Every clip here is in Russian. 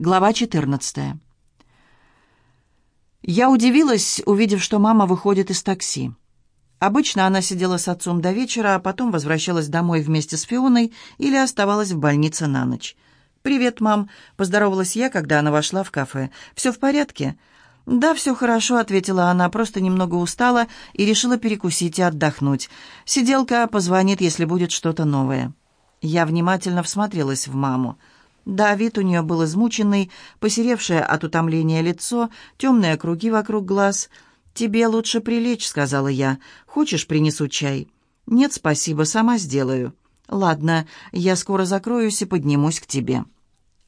Глава 14. Я удивилась, увидев, что мама выходит из такси. Обычно она сидела с отцом до вечера, а потом возвращалась домой вместе с Фионой или оставалась в больнице на ночь. «Привет, мам», — поздоровалась я, когда она вошла в кафе. «Все в порядке?» «Да, все хорошо», — ответила она, просто немного устала и решила перекусить и отдохнуть. «Сиделка позвонит, если будет что-то новое». Я внимательно всмотрелась в маму. Да, вид у нее был измученный, посеревшее от утомления лицо, темные круги вокруг глаз. «Тебе лучше прилечь», — сказала я. «Хочешь, принесу чай?» «Нет, спасибо, сама сделаю». «Ладно, я скоро закроюсь и поднимусь к тебе».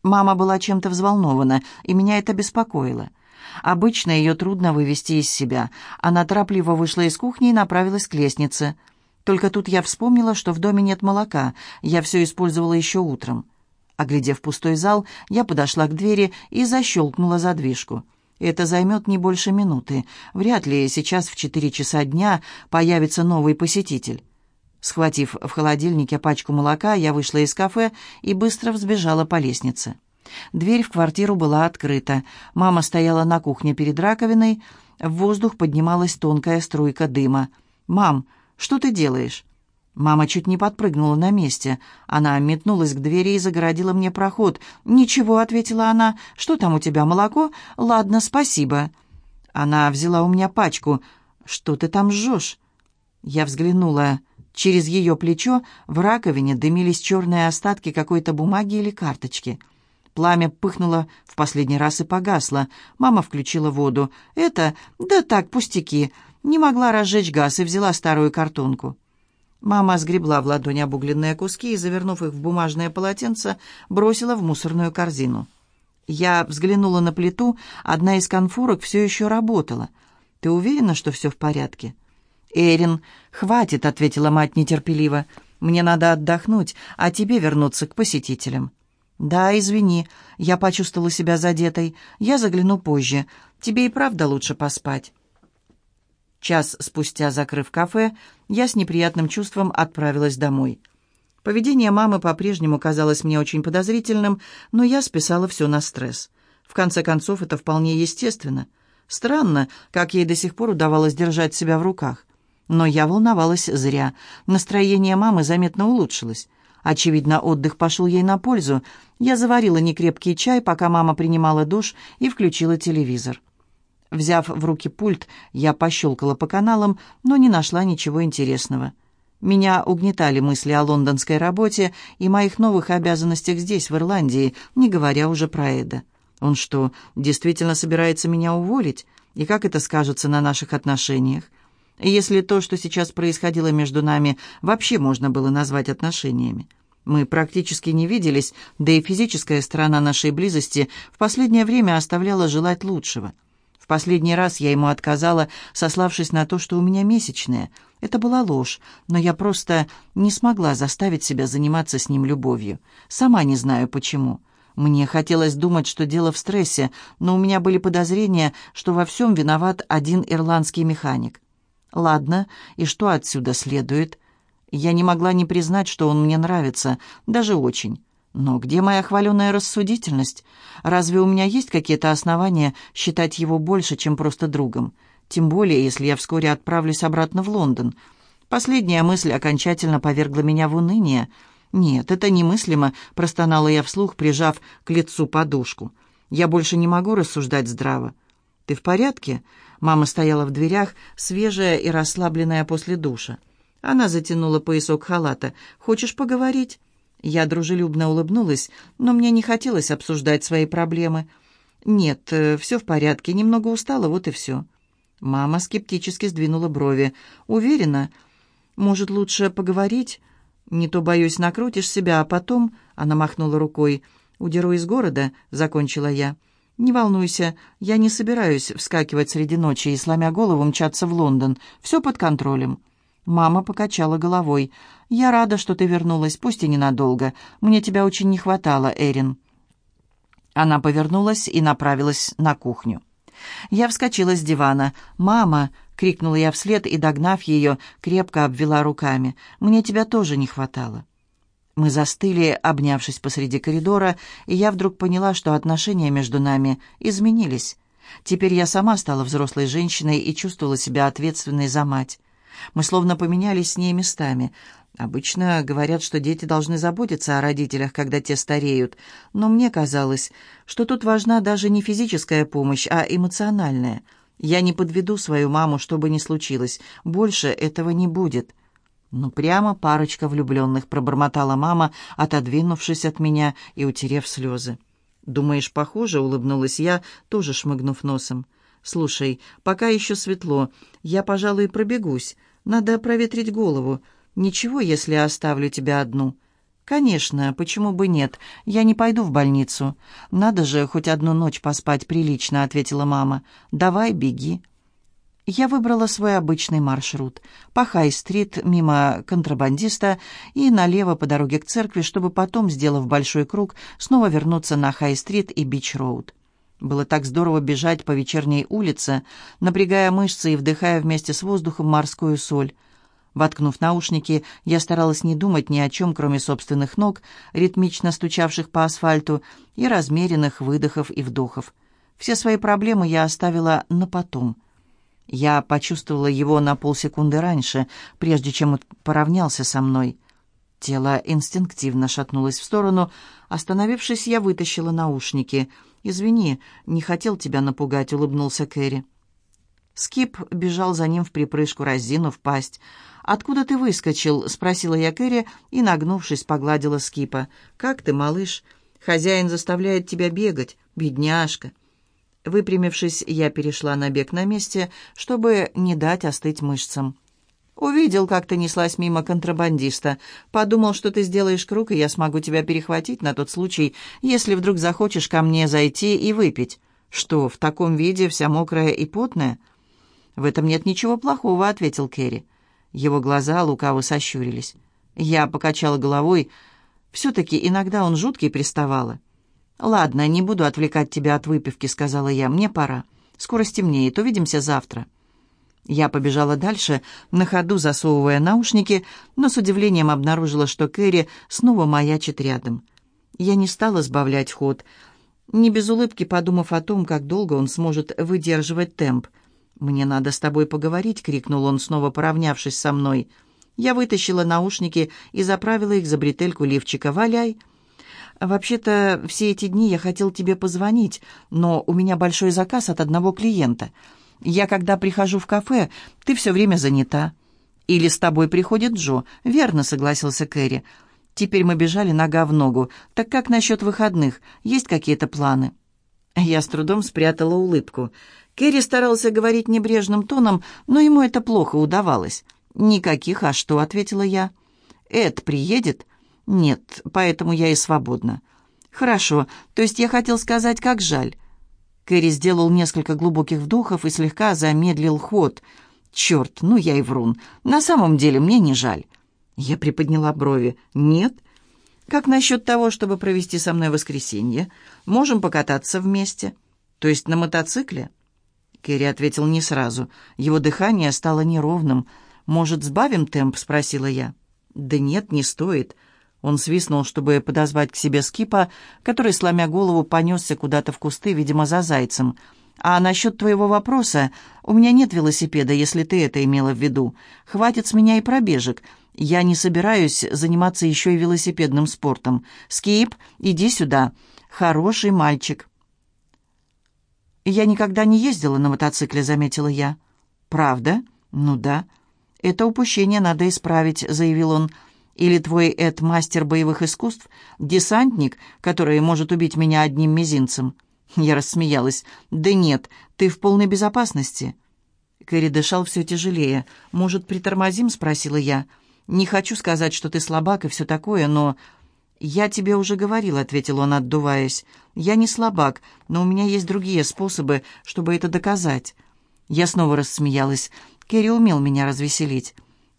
Мама была чем-то взволнована, и меня это беспокоило. Обычно ее трудно вывести из себя. Она торопливо вышла из кухни и направилась к лестнице. Только тут я вспомнила, что в доме нет молока. Я все использовала еще утром. Оглядев пустой зал, я подошла к двери и защелкнула задвижку. Это займет не больше минуты. Вряд ли сейчас в четыре часа дня появится новый посетитель. Схватив в холодильнике пачку молока, я вышла из кафе и быстро взбежала по лестнице. Дверь в квартиру была открыта. Мама стояла на кухне перед раковиной. В воздух поднималась тонкая струйка дыма. «Мам, что ты делаешь?» Мама чуть не подпрыгнула на месте. Она метнулась к двери и загородила мне проход. «Ничего», — ответила она. «Что там у тебя, молоко? Ладно, спасибо». Она взяла у меня пачку. «Что ты там жжешь?» Я взглянула. Через ее плечо в раковине дымились черные остатки какой-то бумаги или карточки. Пламя пыхнуло в последний раз и погасло. Мама включила воду. «Это? Да так, пустяки». Не могла разжечь газ и взяла старую картонку. Мама сгребла в ладонь обугленные куски и, завернув их в бумажное полотенце, бросила в мусорную корзину. Я взглянула на плиту, одна из конфорок все еще работала. «Ты уверена, что все в порядке?» «Эрин, хватит», — ответила мать нетерпеливо. «Мне надо отдохнуть, а тебе вернуться к посетителям». «Да, извини, я почувствовала себя задетой. Я загляну позже. Тебе и правда лучше поспать». Час спустя, закрыв кафе, я с неприятным чувством отправилась домой. Поведение мамы по-прежнему казалось мне очень подозрительным, но я списала все на стресс. В конце концов, это вполне естественно. Странно, как ей до сих пор удавалось держать себя в руках. Но я волновалась зря. Настроение мамы заметно улучшилось. Очевидно, отдых пошел ей на пользу. Я заварила некрепкий чай, пока мама принимала душ и включила телевизор. Взяв в руки пульт, я пощелкала по каналам, но не нашла ничего интересного. Меня угнетали мысли о лондонской работе и моих новых обязанностях здесь, в Ирландии, не говоря уже про Эда. Он что, действительно собирается меня уволить? И как это скажется на наших отношениях? Если то, что сейчас происходило между нами, вообще можно было назвать отношениями. Мы практически не виделись, да и физическая сторона нашей близости в последнее время оставляла желать лучшего. В последний раз я ему отказала, сославшись на то, что у меня месячные. Это была ложь, но я просто не смогла заставить себя заниматься с ним любовью. Сама не знаю почему. Мне хотелось думать, что дело в стрессе, но у меня были подозрения, что во всем виноват один ирландский механик. Ладно, и что отсюда следует? Я не могла не признать, что он мне нравится, даже очень. Но где моя хваленая рассудительность? Разве у меня есть какие-то основания считать его больше, чем просто другом? Тем более, если я вскоре отправлюсь обратно в Лондон. Последняя мысль окончательно повергла меня в уныние. «Нет, это немыслимо», — простонала я вслух, прижав к лицу подушку. «Я больше не могу рассуждать здраво». «Ты в порядке?» Мама стояла в дверях, свежая и расслабленная после душа. Она затянула поясок халата. «Хочешь поговорить?» Я дружелюбно улыбнулась, но мне не хотелось обсуждать свои проблемы. «Нет, э, все в порядке, немного устала, вот и все». Мама скептически сдвинула брови. «Уверена? Может, лучше поговорить? Не то, боюсь, накрутишь себя, а потом...» Она махнула рукой. «Удеру из города», — закончила я. «Не волнуйся, я не собираюсь вскакивать среди ночи и, сломя голову, мчаться в Лондон. Все под контролем». Мама покачала головой. «Я рада, что ты вернулась, пусть и ненадолго. Мне тебя очень не хватало, Эрин». Она повернулась и направилась на кухню. Я вскочила с дивана. «Мама!» — крикнула я вслед и, догнав ее, крепко обвела руками. «Мне тебя тоже не хватало». Мы застыли, обнявшись посреди коридора, и я вдруг поняла, что отношения между нами изменились. Теперь я сама стала взрослой женщиной и чувствовала себя ответственной за мать. Мы словно поменялись с ней местами. Обычно говорят, что дети должны заботиться о родителях, когда те стареют, но мне казалось, что тут важна даже не физическая помощь, а эмоциональная. Я не подведу свою маму, что бы ни случилось. Больше этого не будет. «Ну, прямо парочка влюбленных», — пробормотала мама, отодвинувшись от меня и утерев слезы. «Думаешь, похоже?» — улыбнулась я, тоже шмыгнув носом. «Слушай, пока еще светло. Я, пожалуй, пробегусь. Надо проветрить голову. Ничего, если оставлю тебя одну?» «Конечно, почему бы нет? Я не пойду в больницу. Надо же хоть одну ночь поспать прилично», — ответила мама. «Давай, беги». Я выбрала свой обычный маршрут. По Хай-стрит, мимо контрабандиста и налево по дороге к церкви, чтобы потом, сделав большой круг, снова вернуться на Хай-стрит и Бич-роуд. Было так здорово бежать по вечерней улице, напрягая мышцы и вдыхая вместе с воздухом морскую соль. Воткнув наушники, я старалась не думать ни о чем, кроме собственных ног, ритмично стучавших по асфальту, и размеренных выдохов и вдохов. Все свои проблемы я оставила на потом — я почувствовала его на полсекунды раньше, прежде чем он поравнялся со мной. Тело инстинктивно шатнулось в сторону. Остановившись, я вытащила наушники. «Извини, не хотел тебя напугать», — улыбнулся Кэрри. Скип бежал за ним в припрыжку, разинув пасть. «Откуда ты выскочил?» — спросила я Кэрри и, нагнувшись, погладила Скипа. «Как ты, малыш? Хозяин заставляет тебя бегать, бедняжка». Выпрямившись, я перешла на бег на месте, чтобы не дать остыть мышцам. «Увидел, как ты неслась мимо контрабандиста. Подумал, что ты сделаешь круг, и я смогу тебя перехватить на тот случай, если вдруг захочешь ко мне зайти и выпить. Что, в таком виде, вся мокрая и потная?» «В этом нет ничего плохого», — ответил Керри. Его глаза лукаво сощурились. Я покачала головой. Все-таки иногда он жуткий приставала. «Ладно, не буду отвлекать тебя от выпивки», — сказала я. «Мне пора. Скоро стемнеет. Увидимся завтра». Я побежала дальше, на ходу засовывая наушники, но с удивлением обнаружила, что Кэрри снова маячит рядом. Я не стала сбавлять ход, не без улыбки подумав о том, как долго он сможет выдерживать темп. «Мне надо с тобой поговорить», — крикнул он, снова поравнявшись со мной. Я вытащила наушники и заправила их за бретельку лифчика. «Валяй!» «Вообще-то, все эти дни я хотел тебе позвонить, но у меня большой заказ от одного клиента. Я, когда прихожу в кафе, ты все время занята». «Или с тобой приходит Джо?» «Верно», — согласился Кэрри. «Теперь мы бежали нога в ногу. Так как насчет выходных? Есть какие-то планы?» Я с трудом спрятала улыбку. Кэрри старался говорить небрежным тоном, но ему это плохо удавалось. «Никаких, а что?» — ответила я. «Эд приедет?» «Нет, поэтому я и свободна». «Хорошо, то есть я хотел сказать, как жаль». Кэрри сделал несколько глубоких вдохов и слегка замедлил ход. «Черт, ну я и врун. На самом деле мне не жаль». Я приподняла брови. «Нет?» «Как насчет того, чтобы провести со мной воскресенье? Можем покататься вместе?» «То есть на мотоцикле?» Кэрри ответил не сразу. Его дыхание стало неровным. «Может, сбавим темп?» — спросила я. «Да нет, не стоит. Он свистнул, чтобы подозвать к себе скипа, который, сломя голову, понесся куда-то в кусты, видимо, за зайцем. «А насчет твоего вопроса, у меня нет велосипеда, если ты это имела в виду. Хватит с меня и пробежек. Я не собираюсь заниматься еще и велосипедным спортом. Скип, иди сюда. Хороший мальчик». «Я никогда не ездила на мотоцикле», — заметила я. «Правда? Ну да. Это упущение надо исправить», — заявил он. Или твой Эд мастер боевых искусств, десантник, который может убить меня одним мизинцем?» Я рассмеялась. «Да нет, ты в полной безопасности». Кэрри дышал все тяжелее. «Может, притормозим?» — спросила я. «Не хочу сказать, что ты слабак и все такое, но...» «Я тебе уже говорил», — ответил он, отдуваясь. «Я не слабак, но у меня есть другие способы, чтобы это доказать». Я снова рассмеялась. Керри умел меня развеселить.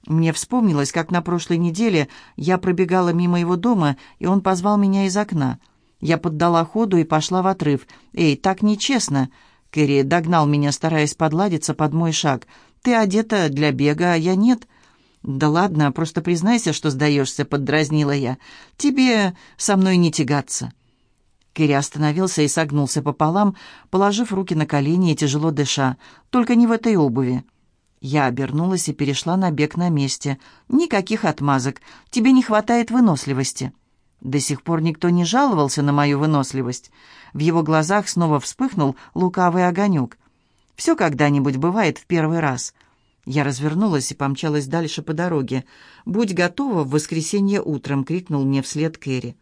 Мне вспомнилось, как на прошлой неделе я пробегала мимо его дома, и он позвал меня из окна. Я поддала ходу и пошла в отрыв. «Эй, так нечестно!» Кэрри догнал меня, стараясь подладиться под мой шаг. «Ты одета для бега, а я нет». «Да ладно, просто признайся, что сдаешься», — поддразнила я. «Тебе со мной не тягаться». Кэрри остановился и согнулся пополам, положив руки на колени и тяжело дыша. «Только не в этой обуви». Я обернулась и перешла на бег на месте. «Никаких отмазок. Тебе не хватает выносливости». До сих пор никто не жаловался на мою выносливость. В его глазах снова вспыхнул лукавый огонек. «Все когда-нибудь бывает в первый раз». Я развернулась и помчалась дальше по дороге. «Будь готова в воскресенье утром!» — крикнул мне вслед Кэрри.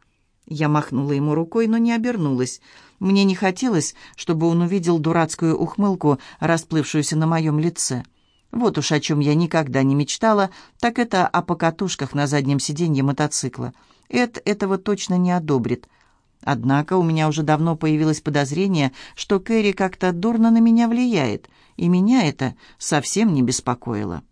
Я махнула ему рукой, но не обернулась. Мне не хотелось, чтобы он увидел дурацкую ухмылку, расплывшуюся на моем лице. Вот уж о чем я никогда не мечтала, так это о покатушках на заднем сиденье мотоцикла. Эд этого точно не одобрит. Однако у меня уже давно появилось подозрение, что Кэрри как-то дурно на меня влияет, и меня это совсем не беспокоило.